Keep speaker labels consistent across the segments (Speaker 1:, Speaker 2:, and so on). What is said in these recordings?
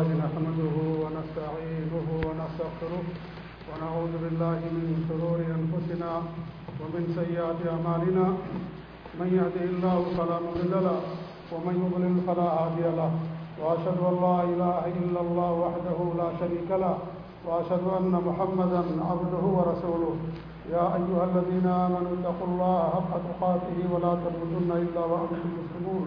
Speaker 1: لله نحمده ونستعينه ونستغفره ونعوذ بالله من شرور أنفسنا ومن سيئات أعمالنا. من يهده الله فلا مضل له ومن يضلل فلا هادي له. وأشهد أن لا إله إلا الله وحده لا شريك له. وأشهد أن محمدا عبده ورسوله. يا أيها الذين آمنوا اتقوا الله حق تقاته ولا تموتن إلا وأنتم مسلمون.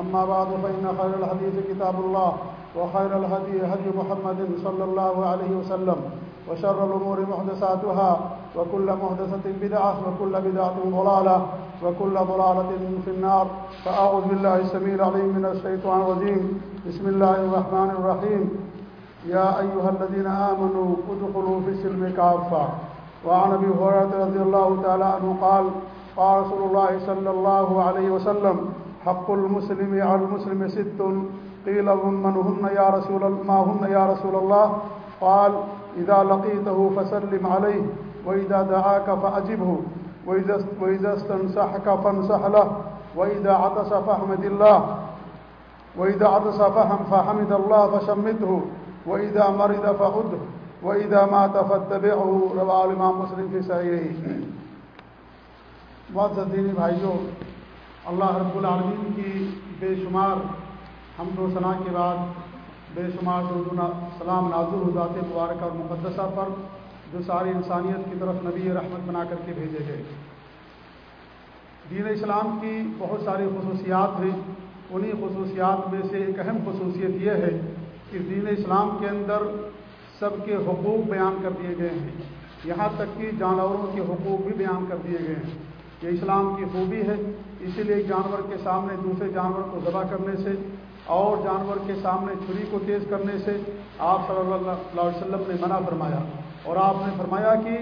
Speaker 1: أما بعد، فإن خير الحديث كتاب الله، وخير الهدي هدي محمد صلى الله عليه وسلم، وشر الأمور محدثاتها، وكل محدثة بدعة، وكل بدعة ضلالة، وكل ضلالة في النار. فأعوذ بالله السميع العليم من الشيطان الرجيم. بسم الله الرحمن الرحيم. يا أيها الذين آمنوا، ادخلوا في السلم كافة. وعن أبي هريرة رضي الله تعالى عنه قال قال رسول الله صلى الله عليه وسلم حق المسلم على المسلم ست. قيل من هن يا رسول ما هن يا رسول الله؟ قال، إذا لقيته فسلم عليه، وإذا دعاك فأجبه، وإذا استنصحك فانصح له، وإذا عطس فاحمد الله، وإذا عطس فهم فحمد الله فشمته، وإذا مرض فعده، وإذا مات فاتبعه. رواه الإمام مسلم في صحيحه. معزز دینی بھائیوں اللہ رب العالمین کی بے شمار حمد و ثناء کے بعد بے شمار درود سلام نازل ذات مبارک اور مقدسہ پر جو ساری انسانیت کی طرف نبی رحمت بنا کر کے بھیجے گئے۔ دین اسلام کی بہت ساری خصوصیات ہیں۔ انہی خصوصیات میں سے ایک اہم خصوصیت یہ ہے کہ دین اسلام کے اندر سب کے حقوق بیان کر دیے گئے ہیں۔ یہاں تک کہ جانوروں کے حقوق بھی بیان کر دیے گئے ہیں۔ یہ اسلام کی خوبی ہے، اسی لیے جانور کے سامنے دوسرے جانور کو ذبح کرنے سے اور جانور کے سامنے چھری کو تیز کرنے سے آپ صلی اللہ علیہ وسلم نے منع فرمایا۔ اور آپ نے فرمایا کہ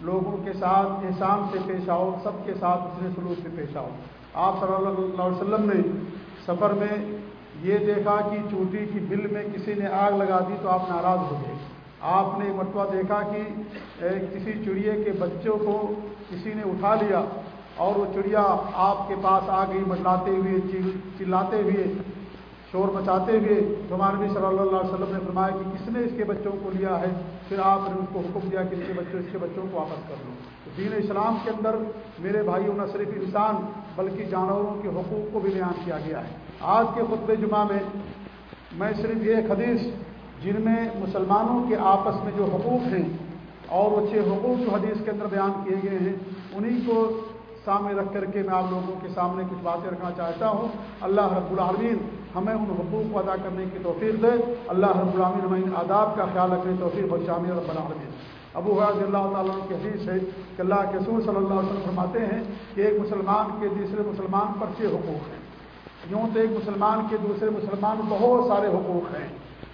Speaker 1: لوگوں کے ساتھ احسان سے پیش آؤ، سب کے ساتھ اسے سلوک سے پیش آؤ۔ آپ صلی اللہ علیہ وسلم نے سفر میں یہ دیکھا کہ چوٹی کی بل میں کسی نے آگ لگا دی تو آپ ناراض ہو گئے۔ آپ نے مرتبہ دیکھا کہ کسی چڑیے کے بچوں کو کسی نے اٹھا لیا اور وہ چڑیا آپ کے پاس آ گئی مٹلاتے ہوئے چلاتے ہوئے، شور مچاتے ہوئے، تو ہمارے نبی صلی اللہ علیہ وسلم نے فرمایا کہ کس نے اس کے بچوں کو لیا ہے؟ پھر آپ نے اس کو حکم دیا کہ اس کے بچوں، اس کے بچوں کو واپس کر لو۔ دین اسلام کے اندر میرے بھائیوں، نہ صرف انسان بلکہ جانوروں کے حقوق کو بھی بیان کیا گیا ہے۔ آج کے خطب جمعہ میں میں صرف یہ ایک حدیث جن میں مسلمانوں کے آپس میں جو حقوق ہیں اور وہ چھ حقوق جو حدیث کے اندر بیان کیے گئے ہیں انہیں کو سامنے رکھ کر کے میں آپ لوگوں کے سامنے کچھ باتیں رکھنا چاہتا ہوں۔ اللہ رب العالمین ہمیں ان حقوق کو ادا کرنے کی توفیق دے۔ اللہ رب العالمین ہمیں ان آداب کا خیال رکھنے توفیق اور شامل رب العالمین۔ ابو حضرت اللہ تعالیٰ کی حدیث ہے کہ اللہ کے سور صلی اللہ علیہ وسلم فرماتے ہیں کہ ایک مسلمان کے دوسرے مسلمان پر چھ حقوق ہیں۔ یوں تو ایک مسلمان کے دوسرے مسلمان بہت سارے حقوق ہیں۔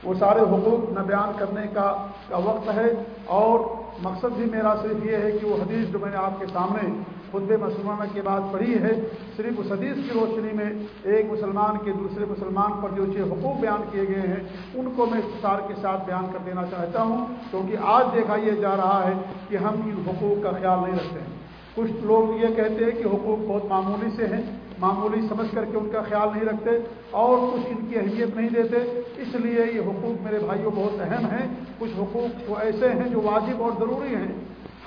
Speaker 1: وہ سارے حقوق نہ بیان کرنے کا کا وقت ہے اور مقصد بھی میرا صرف یہ ہے کہ وہ حدیث جو میں نے آپ کے سامنے خطب مسلمانہ کے بعد پڑھی ہے، صرف اس حدیث کی روشنی میں ایک مسلمان کے دوسرے مسلمان پر جو چھ حقوق بیان کیے گئے ہیں، ان کو میں اختصار کے ساتھ بیان کر دینا چاہتا ہوں، کیونکہ آج دیکھا یہ جا رہا ہے کہ ہم ان حقوق کا خیال نہیں رکھتے ہیں۔ کچھ لوگ یہ کہتے ہیں کہ حقوق بہت معمولی سے ہیں، معمولی سمجھ کر کے ان کا خیال نہیں رکھتے اور کچھ ان کی اہمیت نہیں دیتے۔ اس لیے یہ حقوق میرے بھائیوں بہت اہم ہیں۔ کچھ حقوق وہ ایسے ہیں جو واجب اور ضروری ہیں۔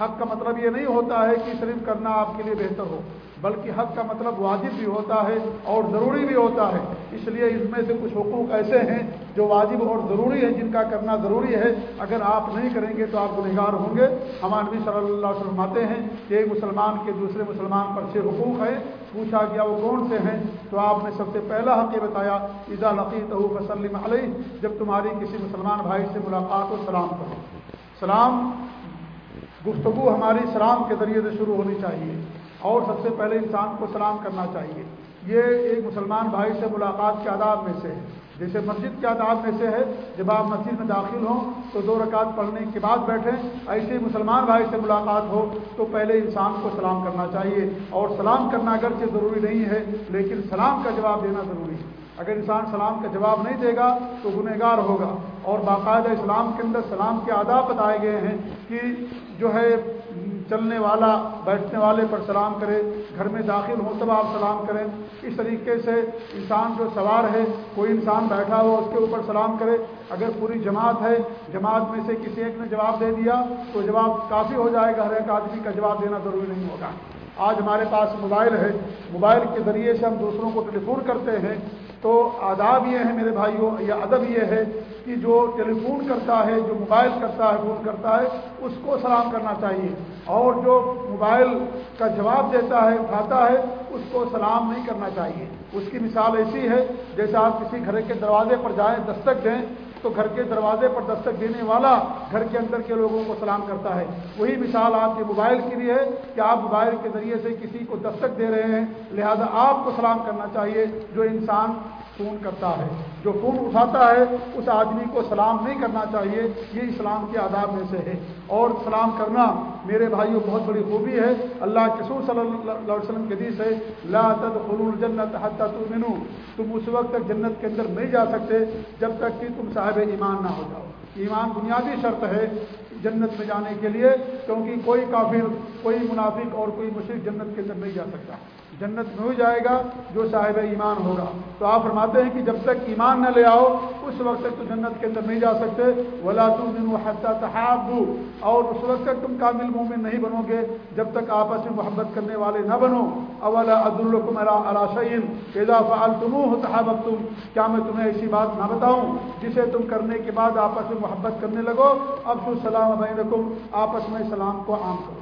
Speaker 1: حق کا مطلب یہ نہیں ہوتا ہے کہ صرف کرنا آپ کے لیے بہتر ہو، بلکہ حق کا مطلب واجب بھی ہوتا ہے اور ضروری بھی ہوتا ہے۔ اس لیے اس میں سے کچھ حقوق ایسے ہیں جو واجب اور ضروری ہے جن کا کرنا ضروری ہے۔ اگر آپ نہیں کریں گے تو آپ گنہگار ہوں گے۔ ہمارے نبی صلی اللہ علیہ وسلم آتے ہیں کہ ایک مسلمان کے دوسرے مسلمان پر چھ حقوق ہے پوچھا گیا، وہ کون سے ہیں؟ تو آپ نے سب سے پہلا حق یہ بتایا ادا لقی تو وسلم علیہ جب تمہاری کسی مسلمان بھائی سے ملاقات ہو، سلام کرو۔ سلام گفتگو ہماری سلام کے ذریعے سے شروع ہونی چاہیے اور سب سے پہلے انسان کو سلام کرنا چاہیے۔ یہ ایک مسلمان بھائی سے ملاقات کے آداب میں سے ہے۔ جیسے مسجد کے آداب میں سے ہے، جب آپ مسجد میں داخل ہوں تو دو رکعت پڑھنے کے بعد بیٹھیں۔ ایسے مسلمان بھائی سے ملاقات ہو تو پہلے انسان کو سلام کرنا چاہیے۔ اور سلام کرنا اگرچہ ضروری نہیں ہے، لیکن سلام کا جواب دینا ضروری ہے۔ اگر انسان سلام کا جواب نہیں دے گا تو گنہ گار ہوگا اور باقاعدہ اسلام کے اندر سلام کے آداب بتائے گئے ہیں کہ جو ہے چلنے والا، بیٹھنے والے پر سلام کرے، گھر میں داخل ہو تب آپ سلام کریں۔ اس طریقے سے انسان جو سوار ہے، کوئی انسان بیٹھا ہو، اس کے اوپر سلام کرے۔ اگر پوری جماعت ہے، جماعت میں سے کسی ایک نے جواب دے دیا، تو جواب کافی ہو جائے گا، ہر ایک آدمی کا جواب دینا ضروری نہیں ہوگا۔ آج ہمارے پاس موبائل ہے۔ موبائل کے ذریعے سے ہم دوسروں کو ٹیلی فون کرتے ہیں۔ تو آداب یہ ہے میرے بھائیوں، یا ادب یہ ہے کہ جو ٹیلی فون کرتا ہے، جو موبائل کرتا ہے، فون کرتا ہے، اس کو سلام کرنا چاہیے۔ اور جو موبائل کا جواب دیتا ہے، اٹھاتا ہے، اس کو سلام نہیں کرنا چاہیے۔ اس کی مثال ایسی ہے جیسے آپ کسی گھر کے دروازے پر جائیں، دستک دیں تو گھر کے دروازے پر دستک دینے والا گھر کے اندر کے لوگوں کو سلام کرتا ہے۔ وہی مثال آپ کے موبائل کی بھی ہے کہ آپ موبائل کے ذریعے سے کسی کو دستک دے رہے ہیں، لہذا آپ کو سلام کرنا چاہیے جو انسان فون کرتا ہے۔ جو فون اٹھاتا ہے، اس آدمی کو سلام نہیں کرنا چاہیے۔ یہ اسلام کے آداب میں سے ہے۔ اور سلام کرنا میرے بھائیوں بہت بڑی خوبی ہے۔ اللہ کے سور صلی اللہ علیہ وسلم کے حدیث ہے، لا تدخلوا الجنت حتى تؤمنوا۔ تم اس وقت تک جنت کے اندر نہیں جا سکتے جب تک کہ تم صاحب ایمان نہ ہو جاؤ۔ ایمان بنیادی شرط ہے جنت میں جانے کے لیے، کیونکہ کوئی کافر، کوئی منافق اور کوئی مشرق جنت کے اندر نہیں جا سکتا۔ جنت میں ہو جائے گا جو صاحب ایمان ہوگا۔ تو آپ فرماتے ہیں کہ جب تک ایمان نہ لے آؤ، اس وقت تک تو جنت کے اندر نہیں جا سکتے۔ ولا تم حتہ تحاب اور اس وقت تک تم کامل مومن نہیں بنو گے۔ جب تک آپس میں محبت کرنے والے نہ بنو۔ اولا عبد علاشین فیضا فعال تم تحابت تم کیا میں تمہیں ایسی بات نہ بتاؤں جسے تم کرنے کے بعد آپس میں محبت کرنے لگو؟ اب تو سلام بین آپس میں سلام کو عام کرو۔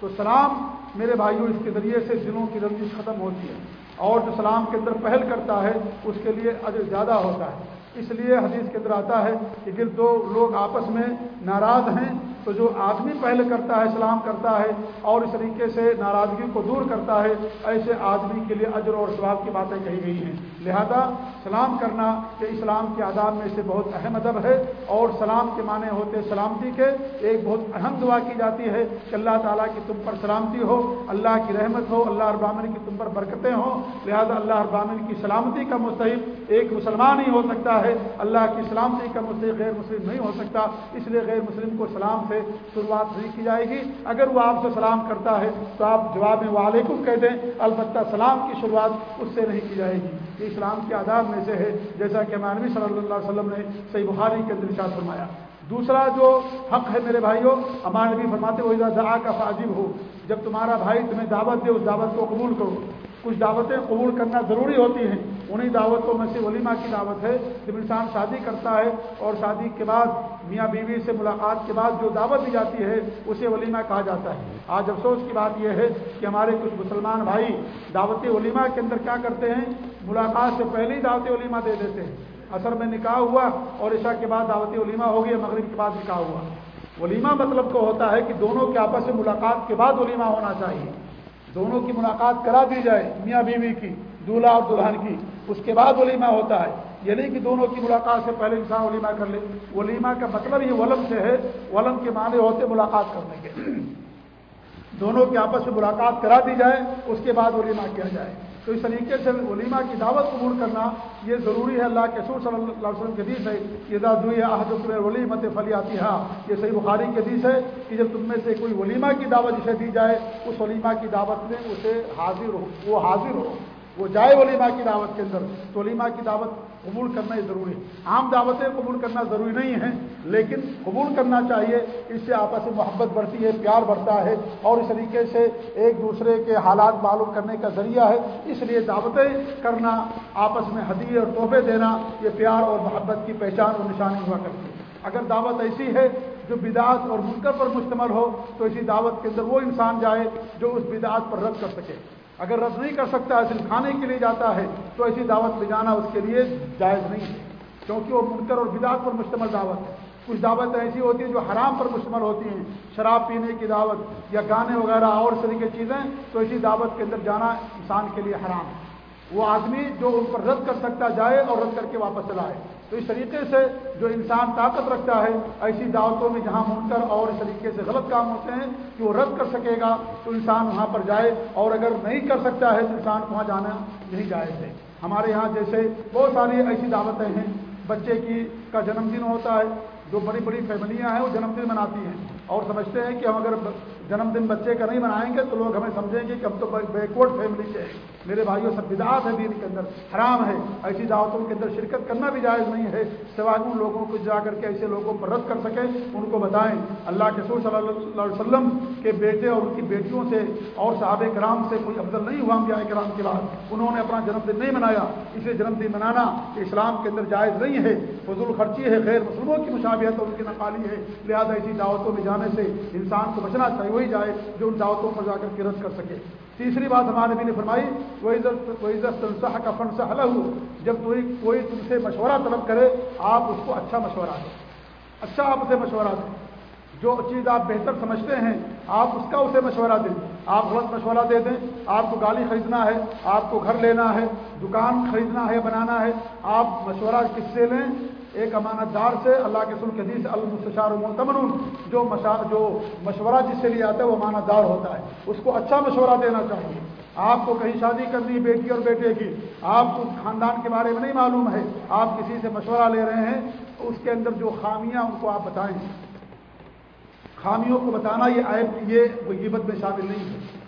Speaker 1: تو سلام میرے بھائیوں، اس کے ذریعے سے دلوں کی رنجش ختم ہوتی ہے۔ اور جو سلام کے اندر پہل کرتا ہے، اس کے لیے اجر زیادہ ہوتا ہے۔ اس لیے حدیث کے اندر آتا ہے کہ اگر دو لوگ آپس میں ناراض ہیں۔ تو جو آدمی پہلے کرتا ہے، سلام کرتا ہے اور اس طریقے سے ناراضگی کو دور کرتا ہے، ایسے آدمی کے لیے اجر اور ثواب کی باتیں کہی گئی ہیں۔ لہذا سلام کرنا یہ اسلام کے آداب میں سے بہت اہم ادب ہے اور سلام کے معنی ہوتے سلامتی کے۔ ایک بہت اہم دعا کی جاتی ہے کہ اللہ تعالیٰ کی تم پر سلامتی ہو، اللہ کی رحمت ہو، اللہ اربامن کی تم پر برکتیں ہوں۔ لہذا اللہ اربامن کی سلامتی کا مستحق ایک مسلمان ہی ہو سکتا ہے، اللہ کی سلامتی کا مستحق غیر مسلم نہیں ہو سکتا، اس لیے غیر مسلم کو سلام سے شروعات نہیں کی جائے گی۔ اگر وہ آپ سے سلام کرتا ہے تو آپ جواب میں وعلیکم کہہ دیں، البتہ سلام کی شروعات اس سے نہیں کی جائے گی۔ یہ اسلام کے آداب میں سے ہے، جیسا کہ مانوی صلی اللہ علیہ وسلم نے صحیح بخاری کے اندر شاہ فرمایا۔ دوسرا جو حق ہے میرے بھائیوں، ہمارے نبی فرماتے ہو دعا کا فاجب ہو جب تمہارا بھائی تمہیں دعوت دے، اس دعوت کو قبول کرو۔ کچھ دعوتیں قبول کرنا ضروری ہوتی ہیں۔ انہیں دعوتوں میں سے ولیمہ کی دعوت ہے، جب انسان شادی کرتا ہے اور شادی کے بعد میاں بیوی سے ملاقات کے بعد جو دعوت دی جاتی ہے، اسے ولیمہ کہا جاتا ہے۔ آج افسوس کی بات یہ ہے کہ ہمارے کچھ مسلمان بھائی دعوت ولیمہ کے اندر کیا کرتے ہیں؟ ملاقات سے پہلے ہی دعوت ولیمہ دے دیتے ہیں۔ اثر میں نکاح ہوا اور عشاء کے بعد دعوت ولیمہ ہو گیا مغرب کے بعد نکاح ہوا۔ ولیمہ مطلب کو ہوتا ہے کہ دونوں کے آپس میں ملاقات کے بعد ولیمہ ہونا چاہیے۔ دونوں کی ملاقات کرا دی جائے میاں بیوی کی۔ دولہا اور دلہن کی۔ اس کے بعد ولیمہ ہوتا ہے۔ یہ نہیں کہ دونوں کی ملاقات سے پہلے انسان ولیمہ کر لے۔ ولیمہ کا مطلب یہ ولم سے ہے ولم کے معنی ہوتے ملاقات کرنے کے۔ دونوں کے آپس میں ملاقات کرا دی جائے، اس کے بعد ولیمہ کیا جائے۔ تو اس طریقے سے ولیمہ کی دعوت قبول کرنا یہ ضروری ہے۔ اللہ کے سور صلی اللہ علیہ وسلم کے حدیث ہے یہ عہد ولیمت فلیاتی ہاں یہ صحیح بخاری کے حدیث ہے کہ جب تم میں سے کوئی ولیمہ کی دعوت جسے دی جائے، اس ولیمہ کی دعوت میں اسے حاضر ہو، وہ حاضر ہو۔ وہ جائے ولیمہ کی دعوت کے اندر، تو ولیمہ کی دعوت قبول کرنا یہ ضروری ہے۔ عام دعوتیں قبول کرنا ضروری نہیں ہے لیکن قبول کرنا چاہیے، اس سے آپس میں محبت بڑھتی ہے، پیار بڑھتا ہے، اور اس طریقے سے ایک دوسرے کے حالات معلوم کرنے کا ذریعہ ہے۔ اس لیے دعوتیں کرنا، آپس میں حدیع اور تحفے دینا، یہ پیار اور محبت کی پہچان اور نشانی ہوا کرتی ہے۔ اگر دعوت ایسی ہے جو بدعت اور منکر پر مشتمل ہو، تو اسی دعوت کے اندر وہ انسان جائے جو اس بدعت پر رد کر سکے۔ اگر رد نہیں کر سکتا ہے صرف کھانے کے لیے جاتا ہے، تو ایسی دعوت لے جانا اس کے لیے جائز نہیں ہے۔ کیونکہ وہ منکر اور بدعت پر مشتمل دعوت ہے۔ کچھ دعوت ایسی ہوتی ہیں جو حرام پر مشتمل ہوتی ہیں۔ شراب پینے کی دعوت یا گانے وغیرہ اور اس طریقے چیزیں، تو اسی دعوت کے اندر جانا انسان کے لیے حرام ہے۔ وہ آدمی جو ان پر رد کر سکتا جائے اور رد کر کے واپس چلائے تو اس طریقے سے جو انسان طاقت رکھتا ہے، ایسی دعوتوں میں جہاں منکر اور اس طریقے سے غلط کام ہوتے ہیں کہ وہ رد کر سکے گا، تو انسان وہاں پر جائے اور اگر نہیں کر سکتا ہے تو انسان وہاں جانا نہیں جائز ہے۔ ہمارے یہاں جیسے بہت ساری ایسی دعوتیں ہیں، بچے کی کا جنم دن ہوتا ہے، جو بڑی بڑی فیملیاں ہیں، وہ جنم دن مناتی ہیں۔ اور سمجھتے ہیں کہ ہم اگر جنم دن بچے کا نہیں منائیں گے تو لوگ ہمیں سمجھیں گے کہ ہم تو بیکورڈ فیملی سے میرے بھائیوں، سب بدعات ہے دین کے اندر۔ حرام ہے۔ ایسی دعوتوں کے اندر شرکت کرنا بھی جائز نہیں ہے۔ سوائے ان لوگوں کو جا کر کے ایسے لوگوں پر رد کر سکے ان کو بتائیں۔ اللہ کے سور صلی اللہ علیہ وسلم کے بیٹے اور ان کی بیٹیوں سے اور صحابہ کرام سے کوئی افضل نہیں ہوا انبیاء کرام کے بعد۔ انہوں نے اپنا جنم دن نہیں منایا۔ اسے جنم دن منانا اسلام کے اندر جائز نہیں ہے۔ فضول خرچی ہے، غیر مسلموں کی مشابہت اور ان کی نقالی ہے۔ لہذا ایسی دعوتوں میں جانا جانے سے انسان کو بچنا چاہیے وہی جائے جو ان دعوتوں پر جا کر کے رد کر سکے۔ تیسری بات ہمارے بھی نے فرمائی وہ عزت وہ عزت کا فن سے حل ہو جب کوئی کوئی تم سے مشورہ طلب کرے، آپ اس کو اچھا مشورہ دیں۔ اچھا آپ اسے مشورہ دیں۔ جو چیز آپ بہتر سمجھتے ہیں، آپ اس کا اسے مشورہ دیں۔ آپ غلط مشورہ دے دیں۔ آپ کو گاڑی خریدنا ہے، آپ کو گھر لینا ہے، دکان خریدنا ہے، بنانا ہے، آپ مشورہ کس سے لیں؟ ایک امانت دار سے، اللہ کے سن حدیث المستشار المتمن جو جو مشورہ جس سے لیا جاتا ہے، وہ امانت دار ہوتا ہے۔ اس کو اچھا مشورہ دینا چاہیے۔ آپ کو کہیں شادی کرنی بیٹی اور بیٹے کی، آپ کو خاندان کے بارے میں نہیں معلوم ہے۔ آپ کسی سے مشورہ لے رہے ہیں، اس کے اندر جو خامیاں، ان کو آپ بتائیں۔ خامیوں کو بتانا یہ عیب، یہ غیبت میں شامل نہیں ہے۔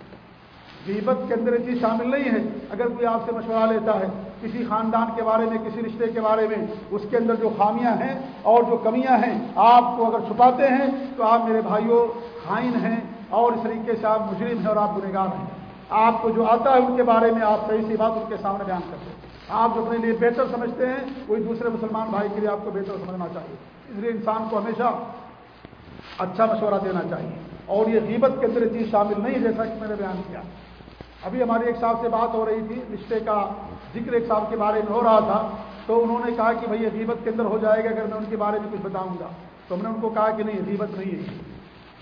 Speaker 1: غیبت کے اندر یہ چیز شامل نہیں ہے۔ اگر کوئی آپ سے مشورہ لیتا ہے کسی خاندان کے بارے میں، کسی رشتے کے بارے میں، اس کے اندر جو خامیاں ہیں اور جو کمیاں ہیں، آپ کو اگر چھپاتے ہیں تو آپ میرے بھائیوں خائن ہیں اور اس طریقے سے آپ مجرم ہیں اور آپ گنگار ہیں۔ آپ کو جو آتا ہے ان کے بارے میں، آپ صحیح سی بات ان کے سامنے بیان کرتے ہیں۔ آپ جو اپنے لیے بہتر سمجھتے ہیں، کوئی دوسرے مسلمان بھائی کے لیے آپ کو بہتر سمجھنا چاہیے۔ اس لیے انسان کو ہمیشہ اچھا مشورہ دینا چاہیے۔ اور یہ غیبت کے اندر چیز شامل نہیں جیسا کہ میں نے بیان کیا۔ ابھی ہماری ایک صاحب سے بات ہو رہی تھی، رشتے کا ذکر ایک صاحب کے بارے میں ہو رہا تھا، تو انہوں نے کہا کہ بھائی غیبت کے اندر ہو جائے گا اگر میں ان کے بارے میں کچھ بتاؤں گا۔ تو ہم نے ان کو کہا کہ نہیں غیبت نہیں ہے۔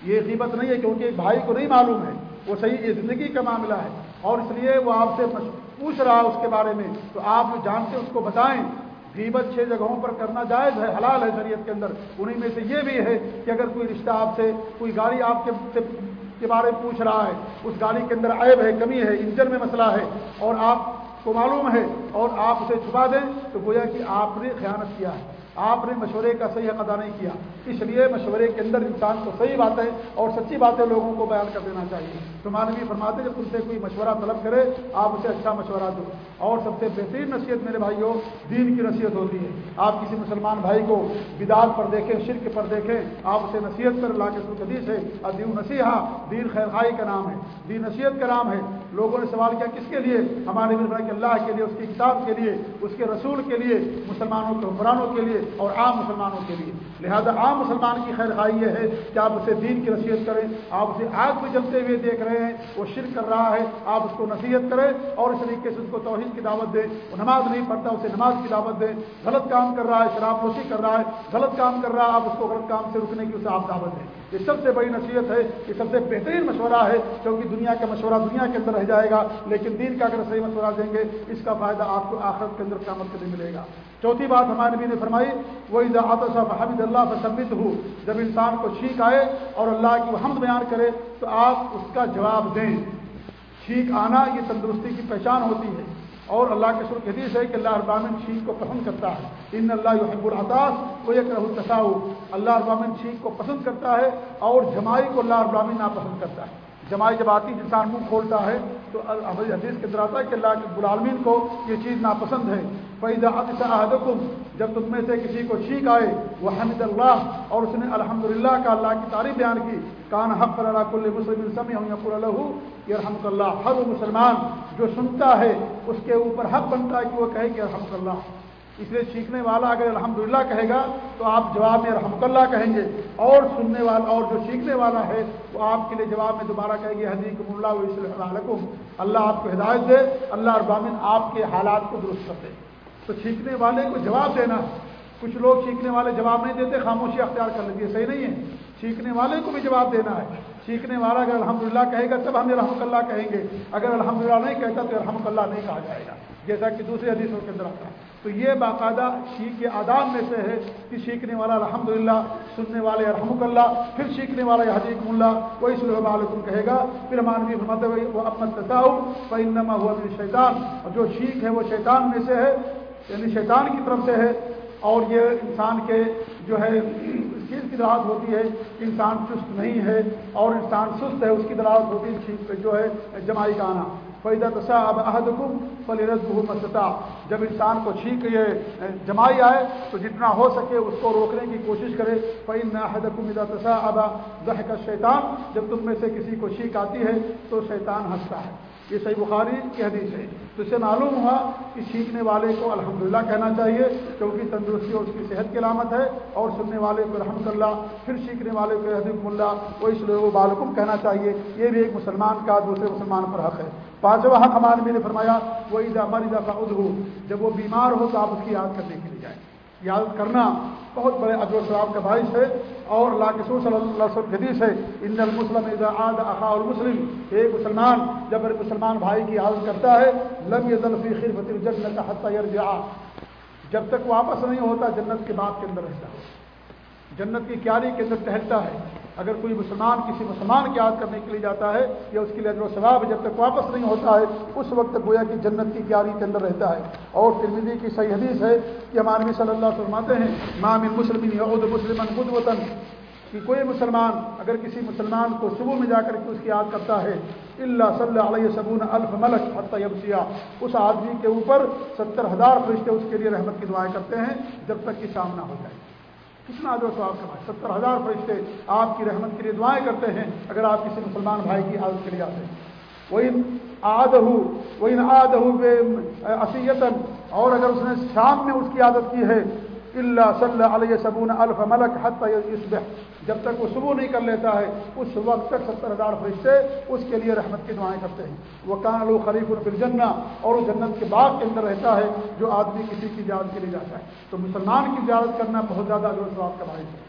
Speaker 1: یہ غیبت نہیں ہے کیونکہ بھائی کو نہیں معلوم ہے، وہ صحیح یہ زندگی کا معاملہ ہے۔ اور اس لیے وہ آپ سے پوچھ رہا اس کے بارے میں۔ تو آپ جو جانتے اس کو بتائیں۔ غیبت چھ جگہوں پر کرنا جائز ہے، حلال ہے شریعت کے اندر۔ انہیں میں سے یہ بھی ہے کہ اگر کوئی رشتہ آپ سے، کوئی گاڑی آپ کے کے بارے میں پوچھ رہا ہے، اس گاڑی کے اندر عیب ہے، کمی ہے انجن میں مسئلہ ہے اور آپ کو معلوم ہے اور آپ اسے چھپا دیں تو گویا کہ آپ نے خیانت کیا ہے۔ آپ نے مشورے کا صحیح ادا نہیں کیا۔ اس لیے مشورے کے اندر انسان کو صحیح باتیں اور سچی باتیں لوگوں کو بیان کر دینا چاہیے۔ تو مانوی فرماتے جب تم سے کوئی مشورہ طلب کرے، آپ اسے اچھا مشورہ دو۔ اور سب سے بہترین نصیحت میرے بھائیوں، دین کی نصیحت ہوتی ہے۔ آپ کسی مسلمان بھائی کو بدار پر دیکھیں، شرک پر دیکھیں، آپ اسے نصیحت کر لا کے سرکدیش ہے اور دیو نصیحہ، دین خیر خائی کا نام ہے۔ دین نصیحت کا نام ہے۔ لوگوں نے سوال کیا، کس کے لیے؟ ہمارے کہ اللہ کے لیے، اس کی کتاب کے لیے، اس کے رسول کے لیے، مسلمانوں کے حکمرانوں کے لیے۔ اور عام مسلمانوں کے لیے۔ لہذا عام مسلمان کی خیر خائی یہ ہے کہ آپ اسے دین کی نصیحت کریں، آپ اسے آگ میں جلتے ہوئے دیکھ رہے ہیں، وہ شرک کر رہا ہے، آپ اس کو نصیحت کریں اور اس طریقے سے اس کو توحید کی دعوت دیں۔ وہ نماز نہیں پڑھتا، اسے نماز کی دعوت دیں۔ غلط کام کر رہا ہے، شراب نوشی کر رہا ہے، غلط کام کر رہا ہے، آپ اس کو غلط کام سے رکنے کی اسے آپ دعوت دیں۔ یہ سب سے بڑی نصیحت ہے، یہ سب سے بہترین مشورہ ہے، کیونکہ دنیا کا مشورہ دنیا کے اندر رہ جائے گا، لیکن دین کا اگر صحیح مشورہ دیں گے، اس کا فائدہ آپ کو آخرت کے اندر قیامت کے لیے ملے گا۔ چوتھی بات ہمارے نبی نے فرمائی وہ صاحب حمد اللہ پر ہو جب انسان کو چھینک آئے اور اللہ کی حمد بیان کرے، تو آپ اس کا جواب دیں۔ چھینک آنا یہ تندرستی کی پہچان ہوتی ہے۔ اور اللہ کے سر حدیث ہے کہ اللہ ابامن چھینک کو پسند کرتا ہے۔ ان اللہ حب العطاس وہ ایک رہ اللہ ابامن چھینک کو پسند کرتا ہے اور جمائی کو اللہ ابامن ناپسند کرتا ہے۔ جماعت جب آتی انسان منہ کھولتا ہے، تو حدیث کے اندر آتا ہے کہ اللہ کے بلعالمین کو یہ چیز ناپسند ہے۔ فیضا حدم جب تم میں سے کسی کو چھینک آئے وہ حمد اللہ اور اس نے الحمد کا اللہ کی تعریف بیان کی، کان حق اللہ کل مسلم سمی اللہ یہ اللہ ہر مسلمان جو سنتا ہے، اس کے اوپر حق بنتا ہے کہ وہ کہے کہ الحمد اللہ اس لیے سیکھنے والا اگر الحمدللہ کہے گا تو آپ جواب میں رحمت اللہ کہیں گے اور سننے والا اور جو سیکھنے والا ہے وہ آپ کے لیے جواب میں دوبارہ کہیں گے حدیق اللہ علیہ اللہ آپ کو ہدایت دے، اللہ ابامن آپ کے حالات کو درست کر دے۔ تو سیکھنے والے کو جواب دینا۔ کچھ لوگ سیکھنے والے جواب نہیں دیتے، خاموشی اختیار کر لیتے صحیح نہیں ہے۔ سیکھنے والے کو بھی جواب دینا ہے۔ سیکھنے والا اگر الحمدللہ کہے گا، تب ہم رحمۃ اللہ کہیں گے۔ اگر الحمدللہ نہیں کہتا تو رحمۃ اللہ نہیں کہا جائے گا، جیسا کہ دوسرے حدیثوں کے اندر آتا ہے۔ تو یہ باقاعدہ سیکھ کے آداب میں سے ہے کہ سیکھنے والا الحمدللہ، سننے والے رحمۃ اللہ پھر سیکھنے والا حدیق اللہ وہی صلی علیکم کہے گا۔ پھر مانوی فرماتے ہوئے، وہ اپنا تساؤ فنما ہوا میرے شیطان اور جو سیکھ ہے، وہ شیطان میں سے ہے یعنی شیطان کی طرف سے ہے۔ اور یہ انسان کے جو ہے، اس چیز کی دلاوت ہوتی ہے کہ انسان چست نہیں ہے، اور انسان سست ہے، اس کی دلاوت ہوتی ہے جو ہے جمائی کا آنا فیدہ تسا اب عہد کم فلی مستا جب انسان کو چھینک یہ جمائی آئے، تو جتنا ہو سکے اس کو روکنے کی کوشش کرے۔ فعین عہد کم ادا تسا ابا ذہ کا جب تم میں سے کسی کو چھینک آتی ہے، تو شیطان ہنستا ہے۔ یہ صحیح بخاری کی حدیث ہے۔ تو اسے معلوم ہوا کہ سیکھنے والے کو الحمدللہ کہنا چاہیے، کیونکہ تندرستی اور اس کی صحت کی علامت ہے۔ اور سننے والے کو الحمد اللہ پھر سیکھنے والے کو حدیب اللہ وہ اس لیے وہ بالکم کہنا چاہیے۔ یہ بھی ایک مسلمان کا دوسرے مسلمان پر حق ہے۔ پانچواں حق ہمارے نے فرمایا وہ عیدا مریدا فعد ہو جب وہ بیمار ہو تو آپ اس کی یاد کرنے کے لیے جائیں۔ یاد کرنا، بہت بڑے ادب السلام کا باعث ہے اور اللہ کے صلی اللہ علیہ وسلم حدیث ہے، ان المسلم عاد اخا المسلم. ایک مسلمان، جب ایک مسلمان بھائی کی عادت کرتا ہے، لم خیر خرفت الجنت حتى يرجع جب تک واپس نہیں ہوتا، جنت کے باپ کے اندر رہتا ہے۔ جنت کی کیاری کے اندر ٹہلتا ہے۔ اگر کوئی مسلمان کسی مسلمان کی یاد کرنے کے لیے جاتا ہے یا اس کے لیے و ثواب جب تک واپس نہیں ہوتا ہے، اس وقت گویا کہ جنت کی کیاری کے اندر رہتا ہے۔ اور ترمیدی کی صحیح حدیث ہے کہ ہمارے صلی اللہ فرماتے ہیں مام مسلم یعود مسلم خود وطن کہ کوئی مسلمان اگر کسی مسلمان کو صبح میں جا کر کے اس کی یاد کرتا ہے اللہ صلی اللہ علیہ صبون الف ملک حتیہ اس آدمی کے اوپر ستر ہزار فرشتے اس کے لیے رحمت کی دعائیں کرتے ہیں جب تک کہ شام نہ ہو جائے۔ کتنا جو سواب کمائے ستر ہزار فرشتے آپ کی رحمت کے لیے دعائیں کرتے ہیں اگر آپ کسی مسلمان بھائی کی حالت کے لیے آتے ہیں۔ وہ آد ہو وہ آد ہو بے اور اگر اس نے شام میں اس کی عادت کی ہے اللہ صلی علیہ سبون الف ملک حت جب تک وہ صبح نہیں کر لیتا ہے، اس وقت تک ستر ہزار فرشتے اس کے لیے رحمت کی دعائیں کرتے ہیں۔ وہ کان لو خریف الفل اور وہ جنت کے باغ کے اندر رہتا ہے جو آدمی کسی کی جانچ کے لیے جاتا ہے۔ تو مسلمان کی اجازت کرنا بہت زیادہ جو سواب کا باعث ہے۔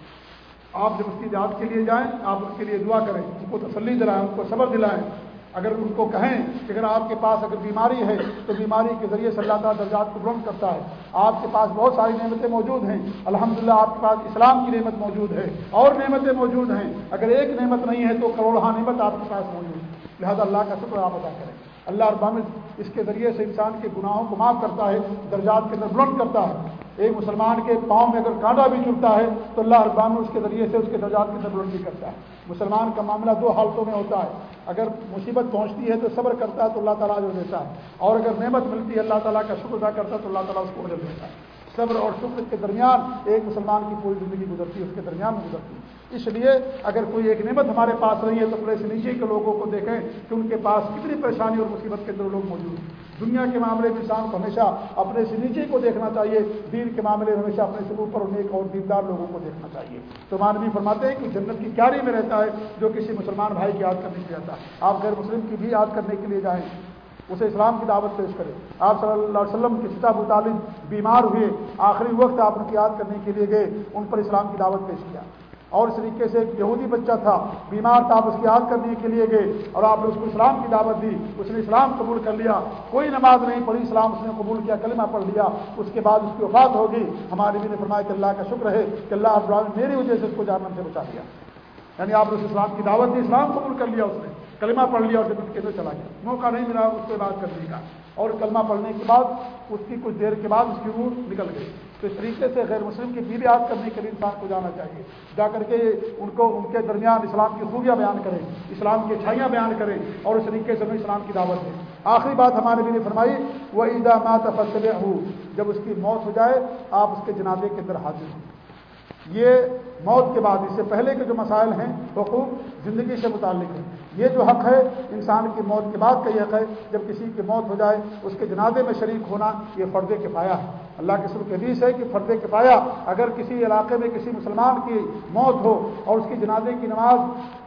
Speaker 1: آپ جب اس کی جانچ کے لیے جائیں، آپ اس کے لیے دعا کریں ان کو تسلی دلائیں ان کو صبر دلائیں۔ اگر ان کو کہیں کہ اگر آپ کے پاس اگر بیماری ہے تو بیماری کے ذریعے سے اللہ تعالیٰ درجات کو بلند کرتا ہے۔ آپ کے پاس بہت ساری نعمتیں موجود ہیں۔ الحمدللہ آپ کے پاس اسلام کی نعمت موجود ہے۔ اور نعمتیں موجود ہیں۔ اگر ایک نعمت نہیں ہے تو کروڑہ نعمت آپ کے پاس موجود ہے لہذا اللہ کا شکر آپ ادا کریں۔ اللہ ابام اس کے ذریعے سے انسان کے گناہوں کو معاف کرتا ہے، درجات کے اندر بلند کرتا ہے۔ ایک مسلمان کے پاؤں میں اگر کانٹا بھی چبتا ہے تو اللہ ابام اس کے ذریعے سے اس کے درجات کی اندر بھی کرتا ہے۔ مسلمان کا معاملہ دو حالتوں میں ہوتا ہے۔ اگر مصیبت پہنچتی ہے تو صبر کرتا ہے تو اللہ تعالیٰ جو دیتا ہے۔ اور اگر نعمت ملتی ہے اللہ تعالیٰ کا شکر ادا کرتا ہے تو اللہ تعالیٰ اس کو بدل دیتا ہے۔ صبر اور شکر کے درمیان ایک مسلمان کی پوری زندگی گزرتی ہے، اس کے درمیان میں گزرتی ہے۔ اس لیے اگر کوئی ایک نعمت ہمارے پاس رہی ہے تو پورے سے نیچے کے لوگوں کو دیکھیں کہ ان کے پاس کتنی پریشانی اور مصیبت کے اندر لوگ موجود ہیں۔ دنیا کے معاملے میں انسان کو ہمیشہ اپنے سے نیچے کو دیکھنا چاہیے، دین کے معاملے میں ہمیشہ اپنے سے اوپر اور نیک اور دیندار لوگوں کو دیکھنا چاہیے۔ تو مانوی فرماتے ہیں کہ جنت کی کیاری میں رہتا ہے جو کسی مسلمان بھائی کی یاد کرنے کے لیے آتا ہے۔ آپ غیر مسلم کی بھی یاد کرنے کے لیے جائیں۔ اسے اسلام کی دعوت پیش کرے۔ آپ صلی اللہ علیہ وسلم کے کتاب مطالب بیمار ہوئے، آخری وقت آپ ان کی یاد کرنے کے لیے گئے، ان پر اسلام کی دعوت پیش کیا۔ اور اس طریقے سے ایک یہودی بچہ تھا، بیمار تھا، آپ اس کی یاد کرنے کے لیے گئے اور آپ نے اس کو اسلام کی دعوت دی، اس نے اسلام قبول کر لیا۔ کوئی نماز نہیں پڑھی، اسلام اس نے قبول کیا، کلمہ پڑھ لیا۔ اس کے بعد اس کی وفات ہوگی ہمارے بھی نے فرمایا کہ اللہ کا شکر ہے کہ اللہ اب میری وجہ سے اس کو جانم سے بچا دیا یعنی آپ نے اس اسلام کی دعوت دی، اسلام قبول کر لیا اس نے۔ کلمہ پڑھ لیا اور جنت کے اندر چلا گیا۔ موقع نہیں ملا اس سے بات کرنے کا۔ اور کلمہ پڑھنے کے بعد اس کی کچھ دیر کے بعد اس کی روح نکل گئی۔ تو اس طریقے سے غیر مسلم کی بیوی یاد کرنے کے لیے انسان کو جانا چاہیے۔ جا کر کے ان کو ان کے درمیان اسلام کی خوبیاں بیان کریں اسلام کی اچھائیاں بیان کریں اور اس طریقے سے اسلام کی دعوت دیں آخری بات ہمارے بھی نے فرمائی وہ عیدا مات فصل ہو جب اس کی موت ہو جائے، آپ اس کے جنازے کے اندر حاضر ہوں۔ یہ موت کے بعد، اس سے پہلے کے جو مسائل ہیں، حقوق، زندگی سے متعلق ہیں۔ یہ جو حق ہے، انسان کی موت کے بعد کا یہ حق ہے، جب کسی کی موت ہو جائے، اس کے جنازے میں شریک ہونا یہ فرد کفایا ہے۔ اللہ کے سر حدیث ہے کہ فرد کفایا اگر کسی علاقے میں کسی مسلمان کی موت ہو اور اس کی جنازے کی نماز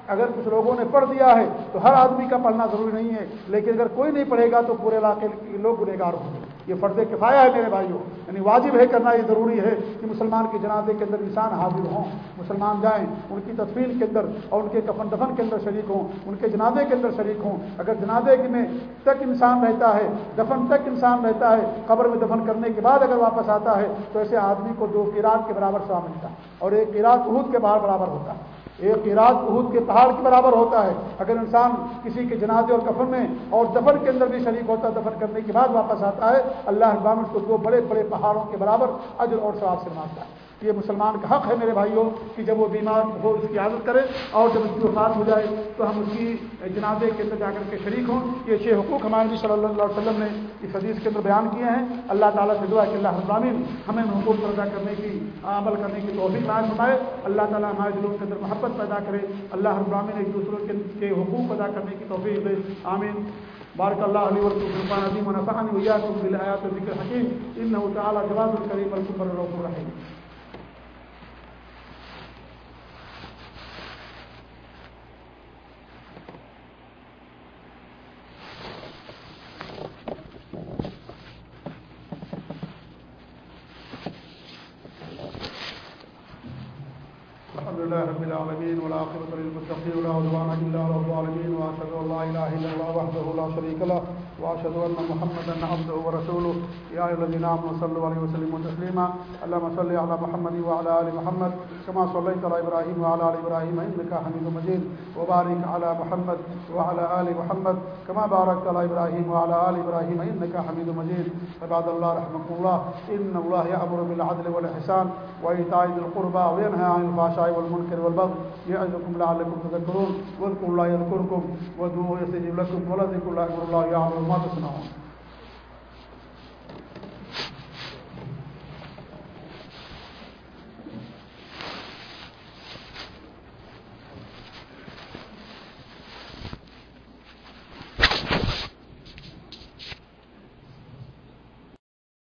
Speaker 1: اگر کچھ لوگوں نے پڑھ دیا ہے، تو ہر آدمی کا پڑھنا ضروری نہیں ہے۔ لیکن اگر کوئی نہیں پڑھے گا، تو پورے علاقے کے لوگ گنہ گار ہوں گے۔ یہ فرد کفایا ہے میرے بھائیوں یعنی واجب ہے کرنا یہ ضروری ہے کہ مسلمان کے جنازے کے اندر انسان حاضر ہوں، مسلمان جائیں، ان کی تدفین کے اندر اور ان کے کفن دفن کے اندر شریک ہوں، ان کے جنازے کے اندر شریک ہوں۔ اگر جنازے میں تک انسان رہتا ہے، دفن تک انسان رہتا ہے، قبر میں دفن کرنے کے بعد اگر واپس آتا ہے، تو ایسے آدمی کو دو قیرات کے برابر سوا ملتا ہے اور ایک قیرات عہد کے باہر برابر ہوتا ہے۔ ایک قیرات عہد کے پہاڑ کے برابر ہوتا ہے۔ اگر انسان کسی کے جنازے اور کفن میں اور دفن کے اندر بھی شریک ہوتا ہے، دفن کرنے کے بعد واپس آتا ہے، اللہ اقبام کو دو بڑے بڑے پہاڑوں کے برابر اجر اور ثواب سے مانتا ہے۔ یہ مسلمان کا حق ہے میرے بھائیوں کہ جب وہ بیمار ہو اس کی عادت کرے اور جب اس کی وفات ہو جائے تو ہم اس کی جنازے کے اندر جا کر کے شریک ہوں۔ یہ چھ حقوق ہمارے نبی صلی اللہ علیہ وسلم نے اس حدیث کے اندر بیان کیے ہیں۔ اللہ تعالیٰ سے دعا کہ اللہ ابراہین ہمیں حقوق پیدا کرنے کی، عمل کرنے کی توفیق نائن فرمائے۔ اللہ تعالیٰ ہمارے دلوں کے اندر محبت پیدا کرے۔ اللہ ابراہین ایک دوسرے کے حقوق پیدا کرنے کی توفیق دے۔ آمین۔ بارک اللہ علیہ ورقان عظیم و نفانی ویا تم ذکر حکیم۔ ان تعالیٰ جواب الکریم الکبر الرحیم۔ لله رب العالمين والعاقبة للمتقين ولا عدوان إلا على الظالمين وأشهد أن لا إله إلا الله نکلا۔ لا شريك محمدا عبده ورسوله. يا أيها الذين آمنوا صلوا عليه وسلموا تسليما. اللهم صل على محمد وعلى آل محمد كما صليت على إبراهيم وعلى آل إبراهيم إنك حميد مجيد. وبارك على محمد وعلى آل محمد كما باركت على إبراهيم وعلى آل إبراهيم إنك حميد مجيد. عباد الله رحمكم الله. إن الله يأمر بالعدل والإحسان وإيتاء ذي القربى وينهى عن الفحشاء والمنكر والبغي يعظكم لعلكم تذكرون. واذكروا الله يذكركم وادعوه يستجيب لكم ولذكر الله أكبر. الله يعلم تو تصنعون